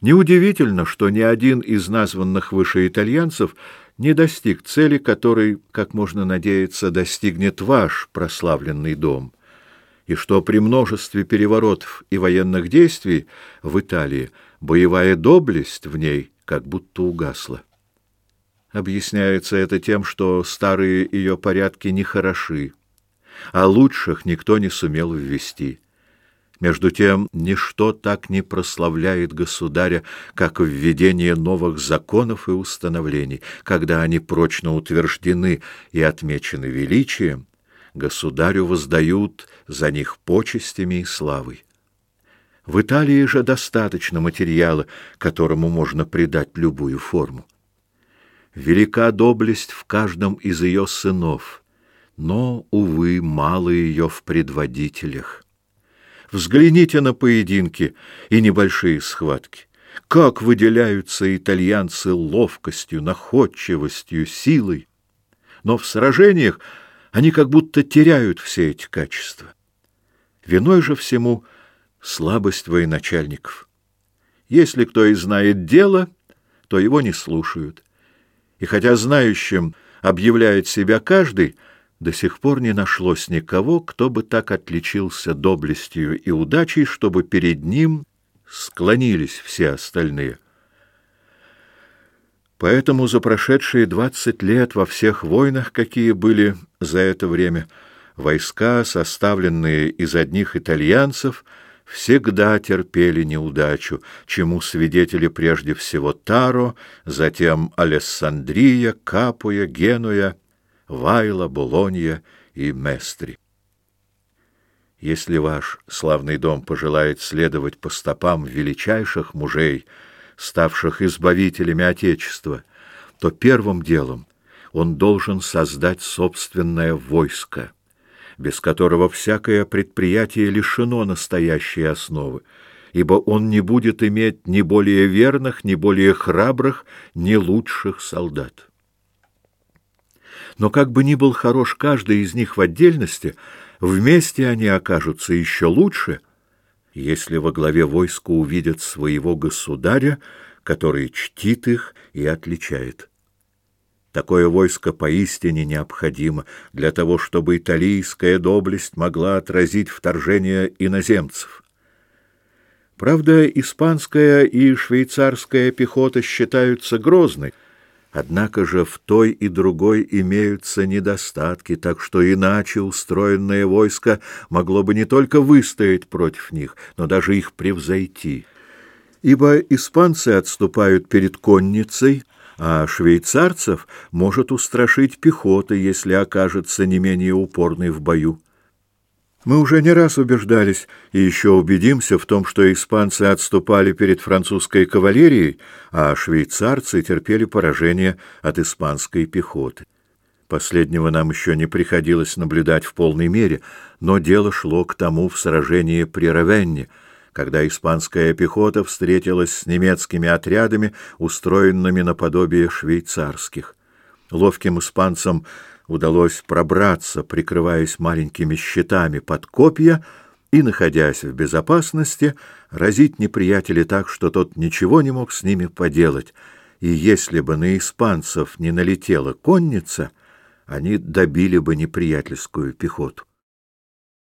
Неудивительно, что ни один из названных выше итальянцев не достиг цели, которой, как можно надеяться, достигнет ваш прославленный дом, и что при множестве переворотов и военных действий в Италии боевая доблесть в ней как будто угасла. Объясняется это тем, что старые ее порядки не хороши, а лучших никто не сумел ввести. Между тем, ничто так не прославляет государя, как введение новых законов и установлений, когда они прочно утверждены и отмечены величием, государю воздают за них почестями и славой. В Италии же достаточно материала, которому можно придать любую форму. Велика доблесть в каждом из ее сынов, но, увы, мало ее в предводителях. Взгляните на поединки и небольшие схватки. Как выделяются итальянцы ловкостью, находчивостью, силой. Но в сражениях они как будто теряют все эти качества. Виной же всему слабость военачальников. Если кто и знает дело, то его не слушают. И хотя знающим объявляет себя каждый, до сих пор не нашлось никого, кто бы так отличился доблестью и удачей, чтобы перед ним склонились все остальные. Поэтому за прошедшие двадцать лет во всех войнах, какие были за это время, войска, составленные из одних итальянцев, всегда терпели неудачу, чему свидетели прежде всего Таро, затем Алессандрия, Капуя, Генуя, Вайла, Болонья и Местри. Если ваш славный дом пожелает следовать по стопам величайших мужей, ставших избавителями Отечества, то первым делом он должен создать собственное войско, без которого всякое предприятие лишено настоящей основы, ибо он не будет иметь ни более верных, ни более храбрых, ни лучших солдат. Но как бы ни был хорош каждый из них в отдельности, вместе они окажутся еще лучше, если во главе войска увидят своего государя, который чтит их и отличает. Такое войско поистине необходимо для того, чтобы италийская доблесть могла отразить вторжение иноземцев. Правда, испанская и швейцарская пехота считаются грозной, Однако же в той и другой имеются недостатки, так что иначе устроенное войско могло бы не только выстоять против них, но даже их превзойти. Ибо испанцы отступают перед конницей, а швейцарцев может устрашить пехота, если окажется не менее упорной в бою. Мы уже не раз убеждались и еще убедимся в том, что испанцы отступали перед французской кавалерией, а швейцарцы терпели поражение от испанской пехоты. Последнего нам еще не приходилось наблюдать в полной мере, но дело шло к тому в сражении при Равенне, когда испанская пехота встретилась с немецкими отрядами, устроенными наподобие швейцарских. Ловким испанцам удалось пробраться, прикрываясь маленькими щитами под копья и, находясь в безопасности, разить неприятеля так, что тот ничего не мог с ними поделать, и если бы на испанцев не налетела конница, они добили бы неприятельскую пехоту.